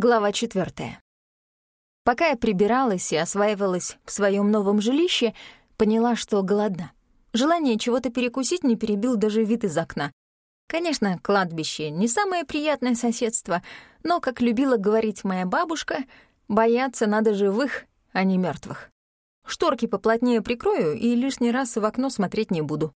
Глава четвертая. Пока я прибиралась и осваивалась в своем новом жилище, поняла, что голодна. Желание чего-то перекусить не перебил даже вид из окна. Конечно, кладбище — не самое приятное соседство, но, как любила говорить моя бабушка, бояться надо живых, а не мертвых. Шторки поплотнее прикрою и лишний раз в окно смотреть не буду.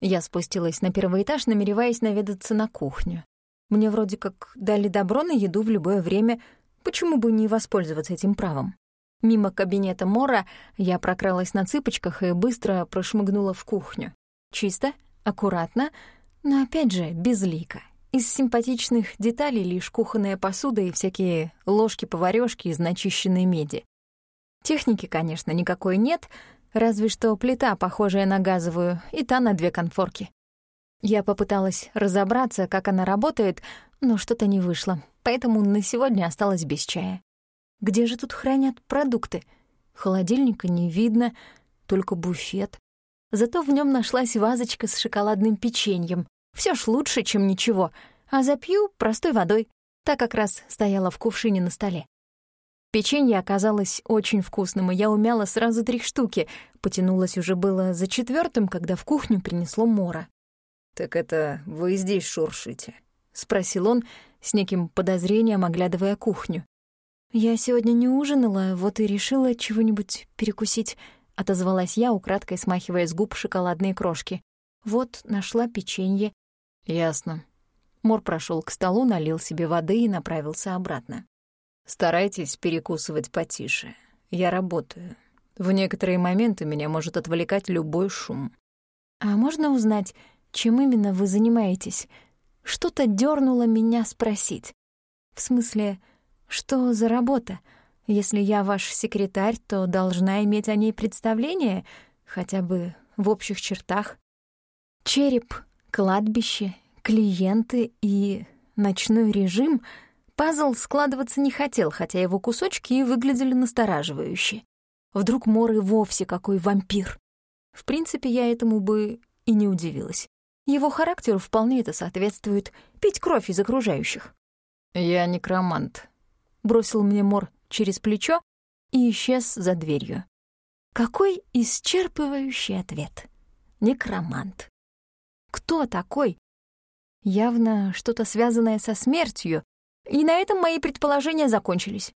Я спустилась на первый этаж, намереваясь наведаться на кухню. Мне вроде как дали добро на еду в любое время, почему бы не воспользоваться этим правом? Мимо кабинета Мора я прокралась на цыпочках и быстро прошмыгнула в кухню. Чисто, аккуратно, но опять же безлико. Из симпатичных деталей лишь кухонная посуда и всякие ложки-поварёшки из начищенной меди. Техники, конечно, никакой нет, разве что плита, похожая на газовую, и та на две конфорки. Я попыталась разобраться, как она работает, но что-то не вышло, поэтому на сегодня осталась без чая. Где же тут хранят продукты? Холодильника не видно, только буфет. Зато в нем нашлась вазочка с шоколадным печеньем. Все ж лучше, чем ничего. А запью простой водой. Та как раз стояла в кувшине на столе. Печенье оказалось очень вкусным, и я умяла сразу три штуки. Потянулась уже было за четвертым, когда в кухню принесло мора. «Так это вы здесь шуршите?» — спросил он, с неким подозрением оглядывая кухню. «Я сегодня не ужинала, вот и решила чего-нибудь перекусить», — отозвалась я, украдкой смахивая с губ шоколадные крошки. «Вот, нашла печенье». «Ясно». Мор прошел к столу, налил себе воды и направился обратно. «Старайтесь перекусывать потише. Я работаю. В некоторые моменты меня может отвлекать любой шум». «А можно узнать, чем именно вы занимаетесь. Что-то дернуло меня спросить. В смысле, что за работа? Если я ваш секретарь, то должна иметь о ней представление, хотя бы в общих чертах. Череп, кладбище, клиенты и ночной режим пазл складываться не хотел, хотя его кусочки и выглядели настораживающе. Вдруг Мор и вовсе какой вампир. В принципе, я этому бы и не удивилась. Его характеру вполне это соответствует — пить кровь из окружающих. «Я некромант», — бросил мне Мор через плечо и исчез за дверью. Какой исчерпывающий ответ. Некромант. Кто такой? Явно что-то связанное со смертью, и на этом мои предположения закончились.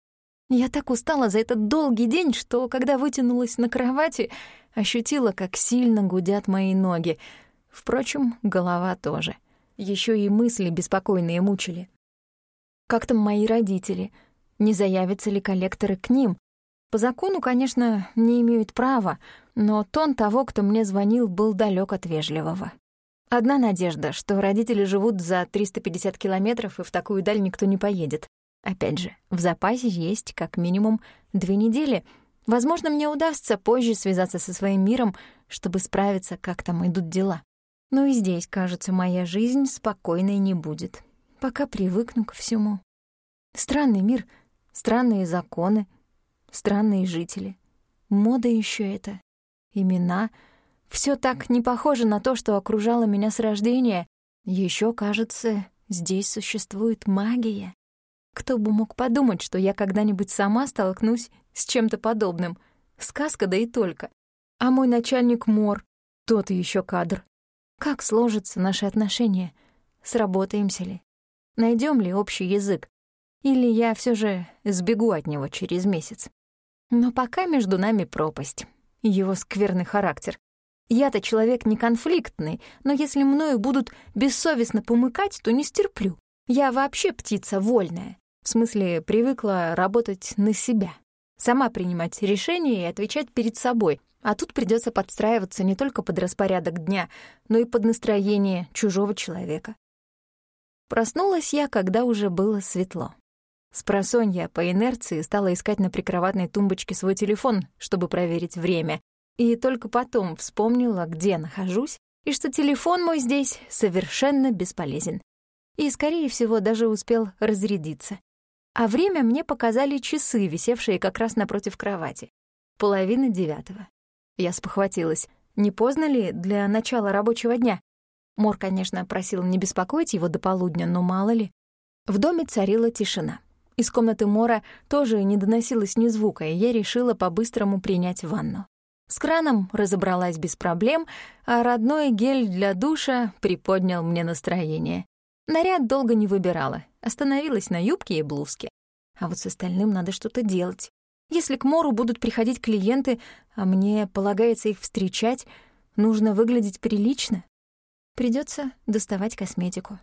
Я так устала за этот долгий день, что, когда вытянулась на кровати, ощутила, как сильно гудят мои ноги — Впрочем, голова тоже. Еще и мысли беспокойные мучили. Как там мои родители? Не заявятся ли коллекторы к ним? По закону, конечно, не имеют права, но тон того, кто мне звонил, был далек от вежливого. Одна надежда, что родители живут за 350 километров, и в такую даль никто не поедет. Опять же, в запасе есть как минимум две недели. Возможно, мне удастся позже связаться со своим миром, чтобы справиться, как там идут дела. Но и здесь, кажется, моя жизнь спокойной не будет, пока привыкну ко всему. Странный мир, странные законы, странные жители. Мода еще это, имена. Все так не похоже на то, что окружало меня с рождения. Еще, кажется, здесь существует магия. Кто бы мог подумать, что я когда-нибудь сама столкнусь с чем-то подобным. Сказка, да и только. А мой начальник Мор, тот еще кадр. Как сложатся наши отношения? Сработаемся ли? Найдем ли общий язык? Или я все же сбегу от него через месяц? Но пока между нами пропасть. Его скверный характер. Я-то человек не конфликтный, но если мною будут бессовестно помыкать, то не стерплю. Я вообще птица вольная. В смысле, привыкла работать на себя. Сама принимать решения и отвечать перед собой, а тут придется подстраиваться не только под распорядок дня, но и под настроение чужого человека. Проснулась я, когда уже было светло. Спросонья по инерции стала искать на прикроватной тумбочке свой телефон, чтобы проверить время, и только потом вспомнила, где нахожусь, и что телефон мой здесь совершенно бесполезен. И, скорее всего, даже успел разрядиться. А время мне показали часы, висевшие как раз напротив кровати. Половина девятого. Я спохватилась. Не поздно ли для начала рабочего дня? Мор, конечно, просил не беспокоить его до полудня, но мало ли. В доме царила тишина. Из комнаты Мора тоже не доносилось ни звука, и я решила по-быстрому принять ванну. С краном разобралась без проблем, а родной гель для душа приподнял мне настроение. Наряд долго не выбирала, остановилась на юбке и блузке. А вот с остальным надо что-то делать. Если к Мору будут приходить клиенты, а мне полагается их встречать, нужно выглядеть прилично. Придется доставать косметику.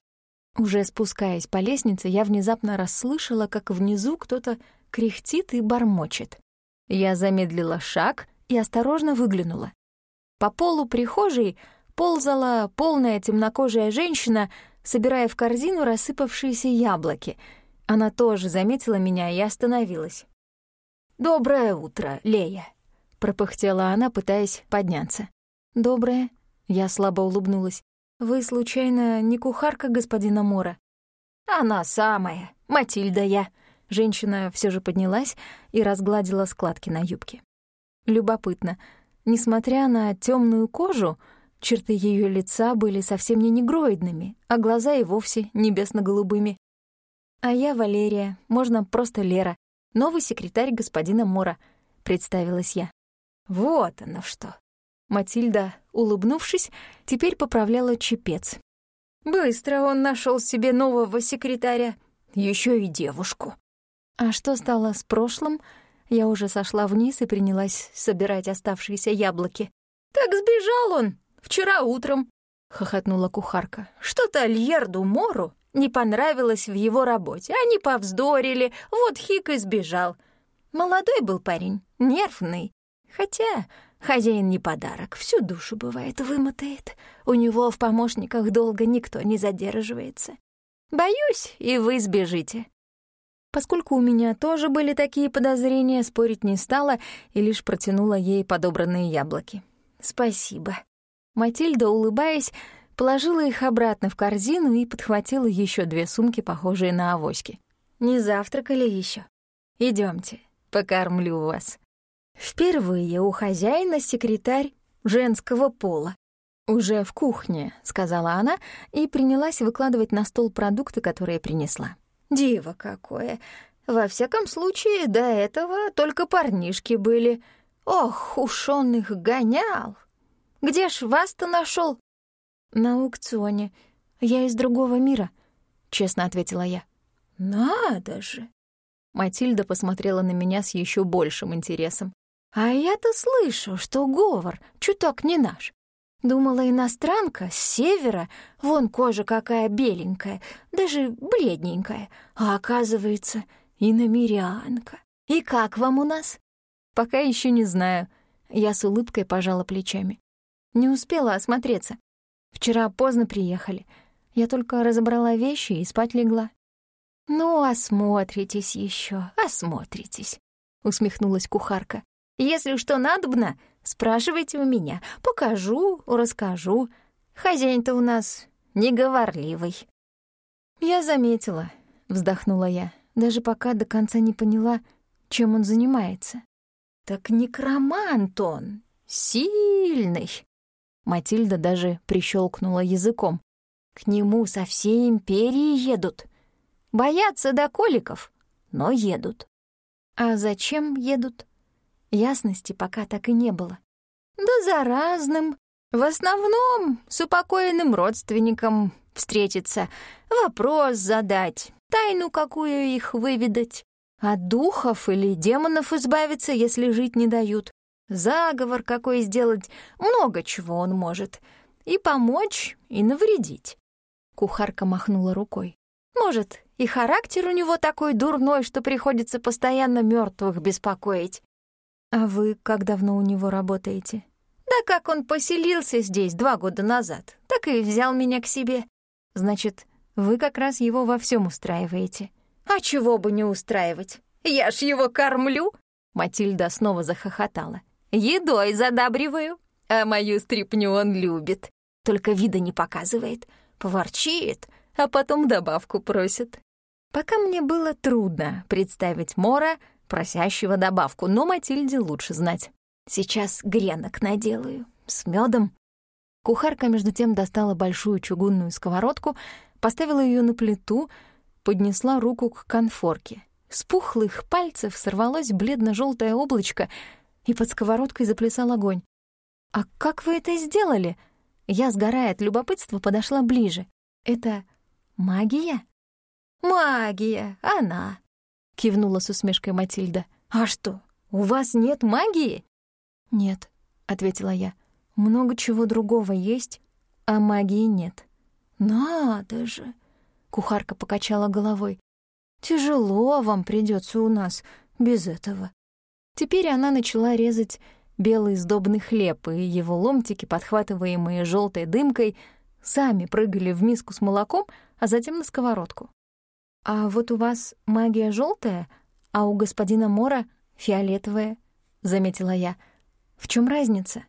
Уже спускаясь по лестнице, я внезапно расслышала, как внизу кто-то кряхтит и бормочет. Я замедлила шаг и осторожно выглянула. По полу прихожей ползала полная темнокожая женщина, собирая в корзину рассыпавшиеся яблоки. Она тоже заметила меня и остановилась. «Доброе утро, Лея», — пропыхтела она, пытаясь подняться. «Доброе», — я слабо улыбнулась. «Вы, случайно, не кухарка господина Мора?» «Она самая, Матильда я». Женщина все же поднялась и разгладила складки на юбке. Любопытно. Несмотря на темную кожу, черты ее лица были совсем не негроидными, а глаза и вовсе небесно-голубыми. «А я Валерия, можно просто Лера, новый секретарь господина Мора», — представилась я. «Вот оно что!» Матильда, улыбнувшись, теперь поправляла чепец. «Быстро он нашел себе нового секретаря, еще и девушку». А что стало с прошлым? Я уже сошла вниз и принялась собирать оставшиеся яблоки. «Так сбежал он вчера утром», — хохотнула кухарка. «Что-то Льерду Мору не понравилось в его работе. Они повздорили, вот Хик и сбежал. Молодой был парень, нервный. Хотя Хозяин не подарок, всю душу, бывает, вымотает. У него в помощниках долго никто не задерживается. Боюсь, и вы сбежите». Поскольку у меня тоже были такие подозрения, спорить не стала и лишь протянула ей подобранные яблоки. «Спасибо». Матильда, улыбаясь, положила их обратно в корзину и подхватила еще две сумки, похожие на авоськи. «Не завтракали еще? Идемте, покормлю вас». Впервые у хозяина секретарь женского пола. «Уже в кухне», — сказала она и принялась выкладывать на стол продукты, которые принесла. «Диво какое! Во всяком случае, до этого только парнишки были. Ох, уж он их гонял! Где ж вас-то нашел? «На аукционе. Я из другого мира», — честно ответила я. «Надо же!» Матильда посмотрела на меня с еще большим интересом. А я-то слышу, что говор чуток не наш. Думала, иностранка с севера, вон кожа какая беленькая, даже бледненькая, а оказывается, иномерянка. И как вам у нас? Пока еще не знаю. Я с улыбкой пожала плечами. Не успела осмотреться. Вчера поздно приехали. Я только разобрала вещи и спать легла. «Ну, осмотритесь еще, осмотритесь», — усмехнулась кухарка. Если что надобно, спрашивайте у меня. Покажу, расскажу. Хозяин-то у нас неговорливый». «Я заметила», — вздохнула я, даже пока до конца не поняла, чем он занимается. «Так некромант он, сильный!» Матильда даже прищелкнула языком. «К нему со всей империи едут. Боятся до коликов, но едут». «А зачем едут?» Ясности пока так и не было. Да за разным. В основном с упокоенным родственником встретиться, вопрос задать, тайну какую их выведать. От духов или демонов избавиться, если жить не дают. Заговор какой сделать, много чего он может. И помочь, и навредить. Кухарка махнула рукой. Может, и характер у него такой дурной, что приходится постоянно мертвых беспокоить. «А вы как давно у него работаете?» «Да как он поселился здесь два года назад, так и взял меня к себе». «Значит, вы как раз его во всем устраиваете?» «А чего бы не устраивать? Я ж его кормлю!» Матильда снова захохотала. «Едой задабриваю, а мою стряпню он любит. Только вида не показывает, поворчит, а потом добавку просит. Пока мне было трудно представить Мора просящего добавку, но Матильде лучше знать. Сейчас гренок наделаю, с медом. Кухарка, между тем, достала большую чугунную сковородку, поставила ее на плиту, поднесла руку к конфорке. С пухлых пальцев сорвалось бледно-желтое облачко, и под сковородкой заплясал огонь. «А как вы это сделали?» Я, сгорая от любопытства, подошла ближе. «Это магия?» «Магия, она!» — кивнула с усмешкой Матильда. «А что, у вас нет магии?» «Нет», — ответила я. «Много чего другого есть, а магии нет». «Надо же!» — кухарка покачала головой. «Тяжело вам придется у нас без этого». Теперь она начала резать белый сдобный хлеб, и его ломтики, подхватываемые желтой дымкой, сами прыгали в миску с молоком, а затем на сковородку. «А вот у вас магия желтая, а у господина Мора фиолетовая», — заметила я. «В чем разница?»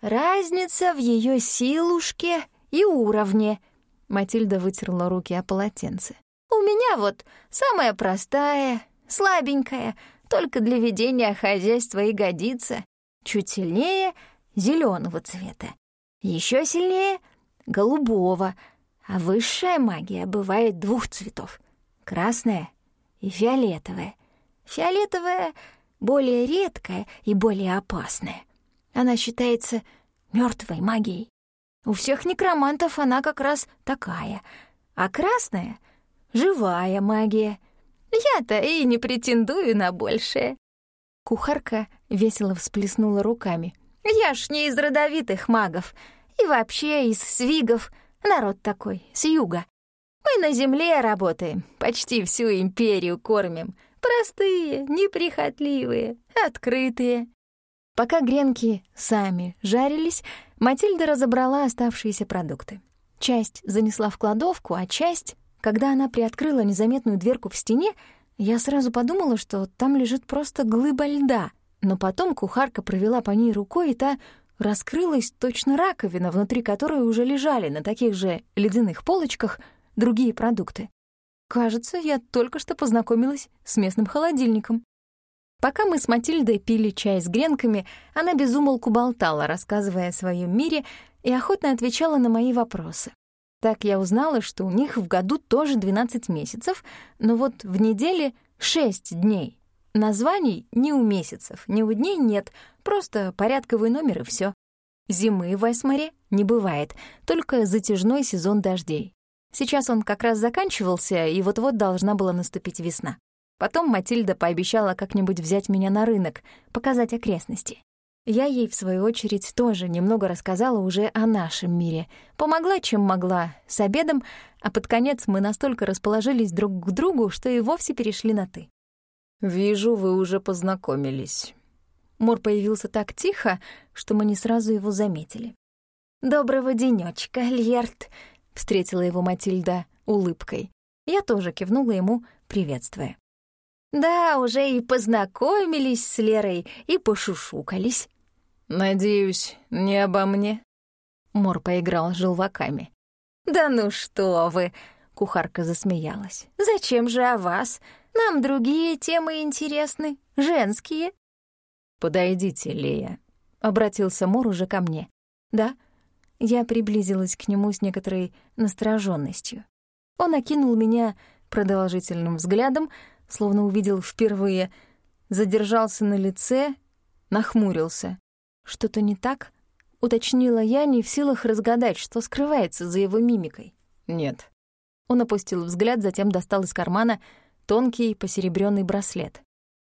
«Разница в ее силушке и уровне», — Матильда вытерла руки о полотенце. «У меня вот самая простая, слабенькая, только для ведения хозяйства и годится. Чуть сильнее — зеленого цвета. Еще сильнее — голубого. А высшая магия бывает двух цветов — красная и фиолетовая. Фиолетовая более редкая и более опасная. Она считается мертвой магией. У всех некромантов она как раз такая, а красная — живая магия. Я-то и не претендую на большее. Кухарка весело всплеснула руками. «Я ж не из родовитых магов, и вообще из свигов, народ такой, с юга. Мы на земле работаем, почти всю империю кормим. Простые, неприхотливые, открытые». Пока гренки сами жарились, Матильда разобрала оставшиеся продукты. Часть занесла в кладовку, а часть, когда она приоткрыла незаметную дверку в стене, я сразу подумала, что там лежит просто глыба льда, но потом кухарка провела по ней рукой, и та раскрылась точно раковина, внутри которой уже лежали на таких же ледяных полочках другие продукты. Кажется, я только что познакомилась с местным холодильником. Пока мы с Матильдой пили чай с гренками, она безумолку болтала, рассказывая о своем мире, и охотно отвечала на мои вопросы. Так я узнала, что у них в году тоже 12 месяцев, но вот в неделе 6 дней. Названий ни у месяцев, ни у дней нет, просто порядковый номер и все. Зимы в Айсмаре не бывает, только затяжной сезон дождей. Сейчас он как раз заканчивался, и вот-вот должна была наступить весна. Потом Матильда пообещала как-нибудь взять меня на рынок, показать окрестности. Я ей, в свою очередь, тоже немного рассказала уже о нашем мире. Помогла, чем могла, с обедом, а под конец мы настолько расположились друг к другу, что и вовсе перешли на «ты». «Вижу, вы уже познакомились». Мор появился так тихо, что мы не сразу его заметили. «Доброго денёчка, Льерт», — встретила его Матильда улыбкой. Я тоже кивнула ему, приветствуя. «Да, уже и познакомились с Лерой, и пошушукались». «Надеюсь, не обо мне?» Мор поиграл с желваками. «Да ну что вы!» — кухарка засмеялась. «Зачем же о вас? Нам другие темы интересны, женские». «Подойдите, Лея», — обратился Мор уже ко мне. «Да?» Я приблизилась к нему с некоторой настороженностью. Он окинул меня продолжительным взглядом, словно увидел впервые, задержался на лице, нахмурился. «Что-то не так?» — уточнила я, не в силах разгадать, что скрывается за его мимикой. «Нет». Он опустил взгляд, затем достал из кармана тонкий посеребрённый браслет.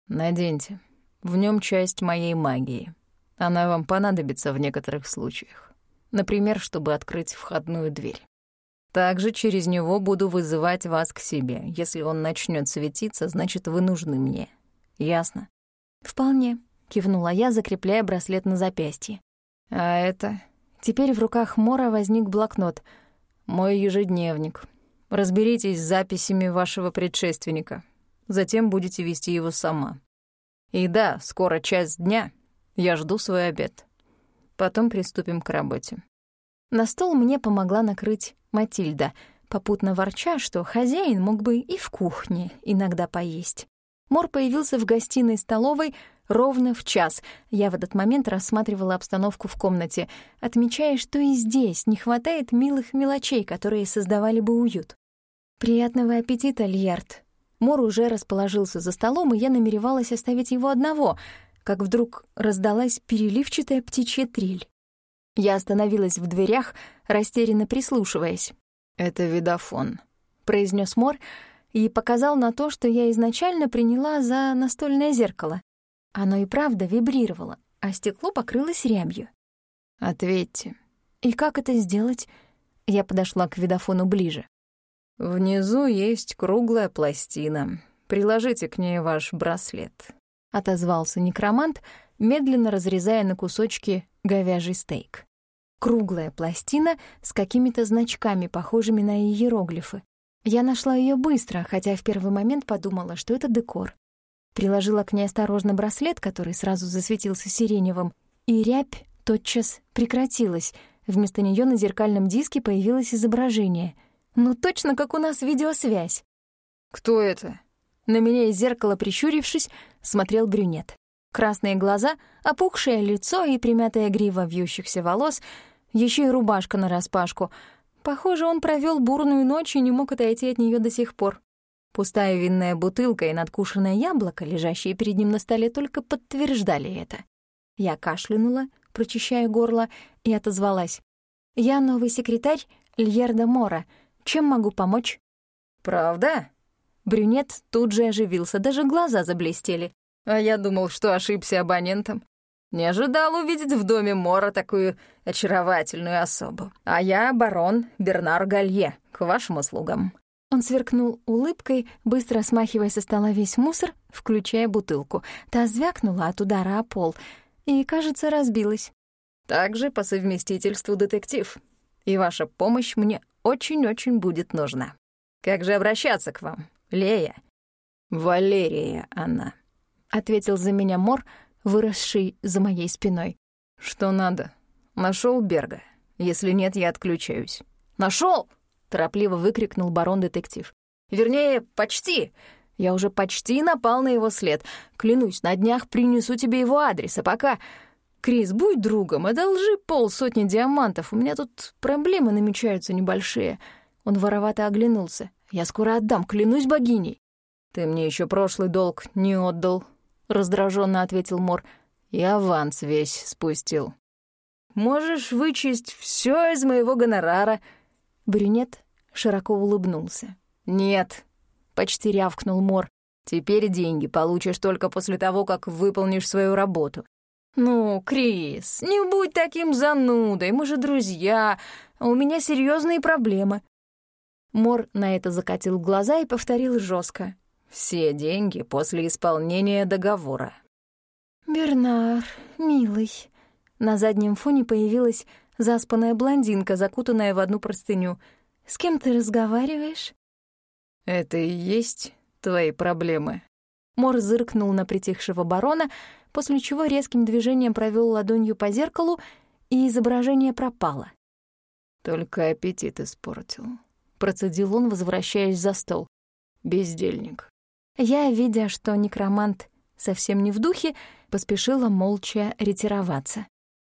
«Наденьте. В нем часть моей магии. Она вам понадобится в некоторых случаях. Например, чтобы открыть входную дверь. Также через него буду вызывать вас к себе. Если он начнет светиться, значит, вы нужны мне. Ясно?» «Вполне», — кивнула я, закрепляя браслет на запястье. «А это...» Теперь в руках Мора возник блокнот. «Мой ежедневник. Разберитесь с записями вашего предшественника. Затем будете вести его сама. И да, скоро час дня. Я жду свой обед. Потом приступим к работе». На стол мне помогла накрыть Матильда, попутно ворча, что хозяин мог бы и в кухне иногда поесть. Мор появился в гостиной столовой ровно в час. Я в этот момент рассматривала обстановку в комнате, отмечая, что и здесь не хватает милых мелочей, которые создавали бы уют. «Приятного аппетита, Льярд!» Мор уже расположился за столом, и я намеревалась оставить его одного, как вдруг раздалась переливчатая птичья трель. Я остановилась в дверях, растерянно прислушиваясь. «Это видофон», — произнес Мор и показал на то, что я изначально приняла за настольное зеркало. Оно и правда вибрировало, а стекло покрылось рябью. «Ответьте». «И как это сделать?» Я подошла к видофону ближе. «Внизу есть круглая пластина. Приложите к ней ваш браслет», — отозвался некромант, медленно разрезая на кусочки говяжий стейк. Круглая пластина с какими-то значками, похожими на иероглифы. Я нашла ее быстро, хотя в первый момент подумала, что это декор. Приложила к ней осторожно браслет, который сразу засветился сиреневым, и рябь тотчас прекратилась. Вместо нее на зеркальном диске появилось изображение. Ну, точно как у нас видеосвязь. «Кто это?» На меня из зеркала, прищурившись, смотрел брюнет. Красные глаза, опухшее лицо и примятая грива вьющихся волос, еще и рубашка нараспашку. Похоже, он провел бурную ночь и не мог отойти от нее до сих пор. Пустая винная бутылка и надкушенное яблоко, лежащие перед ним на столе, только подтверждали это. Я кашлянула, прочищая горло, и отозвалась. «Я новый секретарь Льерда Мора. Чем могу помочь?» «Правда?» Брюнет тут же оживился, даже глаза заблестели. А я думал, что ошибся абонентом. Не ожидал увидеть в доме Мора такую очаровательную особу. А я барон Бернар Галье, к вашим услугам». Он сверкнул улыбкой, быстро смахивая со стола весь мусор, включая бутылку. Та звякнула от удара о пол и, кажется, разбилась. «Также по совместительству детектив. И ваша помощь мне очень-очень будет нужна. Как же обращаться к вам, Лея?» «Валерия она», ответил за меня Мор, выросший за моей спиной. Что надо? Нашел Берга. Если нет, я отключаюсь. Нашел! торопливо выкрикнул барон-детектив. Вернее, почти. Я уже почти напал на его след. Клянусь, на днях принесу тебе его адрес, а пока... Крис, будь другом, одолжи полсотни диамантов. У меня тут проблемы намечаются небольшие. Он воровато оглянулся. Я скоро отдам, клянусь богиней. Ты мне еще прошлый долг не отдал, раздраженно ответил Мор. И аванс весь спустил. Можешь вычесть все из моего гонорара. Брюнет широко улыбнулся. Нет, почти рявкнул Мор. Теперь деньги получишь только после того, как выполнишь свою работу. «Ну, Крис, не будь таким занудой, мы же друзья, а у меня серьезные проблемы». Мор на это закатил глаза и повторил жестко: все деньги после исполнения договора. «Бернар, милый». На заднем фоне появилась заспанная блондинка, закутанная в одну простыню. «С кем ты разговариваешь?» «Это и есть твои проблемы». Мор зыркнул на притихшего барона, после чего резким движением провел ладонью по зеркалу, и изображение пропало. «Только аппетит испортил», — процедил он, возвращаясь за стол. «Бездельник». Я, видя, что некромант совсем не в духе, поспешила молча ретироваться.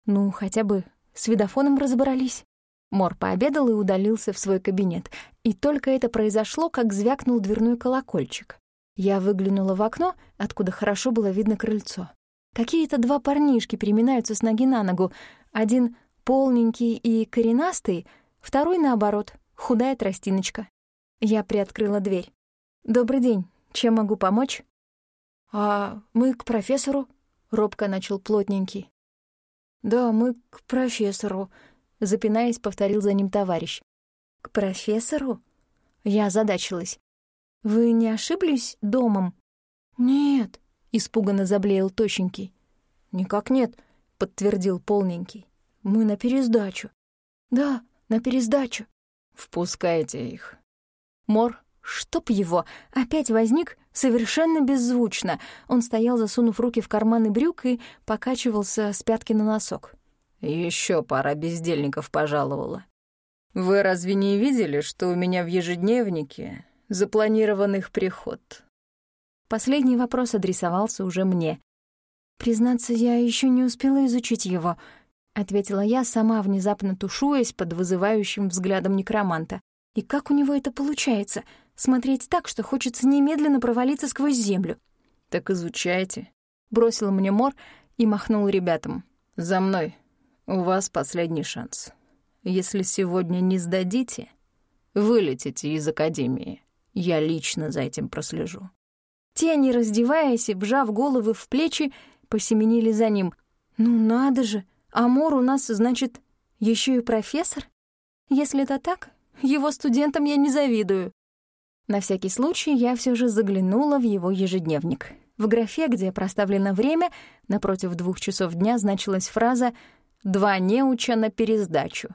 Ну, хотя бы с видофоном разобрались. Мор пообедал и удалился в свой кабинет. И только это произошло, как звякнул дверной колокольчик. Я выглянула в окно, откуда хорошо было видно крыльцо. Какие-то два парнишки переминаются с ноги на ногу. Один полненький и коренастый, второй, наоборот, худая тростиночка. Я приоткрыла дверь. «Добрый день. Чем могу помочь?» «А мы к профессору?» — робко начал плотненький. «Да, мы к профессору», — запинаясь, повторил за ним товарищ. «К профессору?» Я озадачилась. «Вы не ошиблись домом?» «Нет», — испуганно заблеял тощенький. «Никак нет», — подтвердил полненький. «Мы на пересдачу». «Да, на пересдачу». «Впускайте их». Мор Чтоб его, опять возник совершенно беззвучно. Он стоял, засунув руки в карманы брюк и покачивался с пятки на носок. Еще пара бездельников пожаловала. Вы разве не видели, что у меня в ежедневнике запланирован их приход? Последний вопрос адресовался уже мне. Признаться, я еще не успела изучить его, ответила я, сама внезапно тушуясь под вызывающим взглядом некроманта. И как у него это получается? Смотреть так, что хочется немедленно провалиться сквозь землю. «Так изучайте», — бросил мне Мор и махнул ребятам. «За мной. У вас последний шанс. Если сегодня не сдадите, вылетите из Академии. Я лично за этим прослежу». Те, не раздеваясь и вжав головы в плечи, посеменили за ним. «Ну надо же! Амор у нас, значит, еще и профессор? Если это так, его студентам я не завидую». На всякий случай я все же заглянула в его ежедневник. В графе, где проставлено время, напротив двух часов дня значилась фраза «два неуча на пересдачу».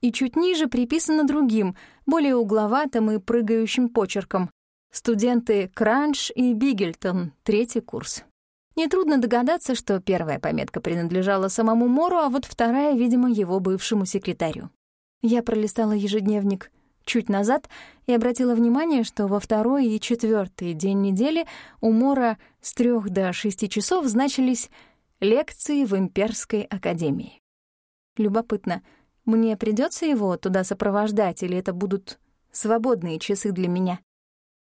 И чуть ниже приписано другим, более угловатым и прыгающим почерком. Студенты Кранч и Бигельтон, третий курс. Нетрудно догадаться, что первая пометка принадлежала самому Мору, а вот вторая, видимо, его бывшему секретарю. Я пролистала ежедневник чуть назад и обратила внимание, что во второй и четвертый день недели у Мора с трех до шести часов значились лекции в Имперской академии. Любопытно, мне придется его туда сопровождать или это будут свободные часы для меня?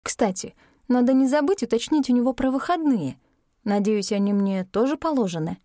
Кстати, надо не забыть уточнить у него про выходные. Надеюсь, они мне тоже положены.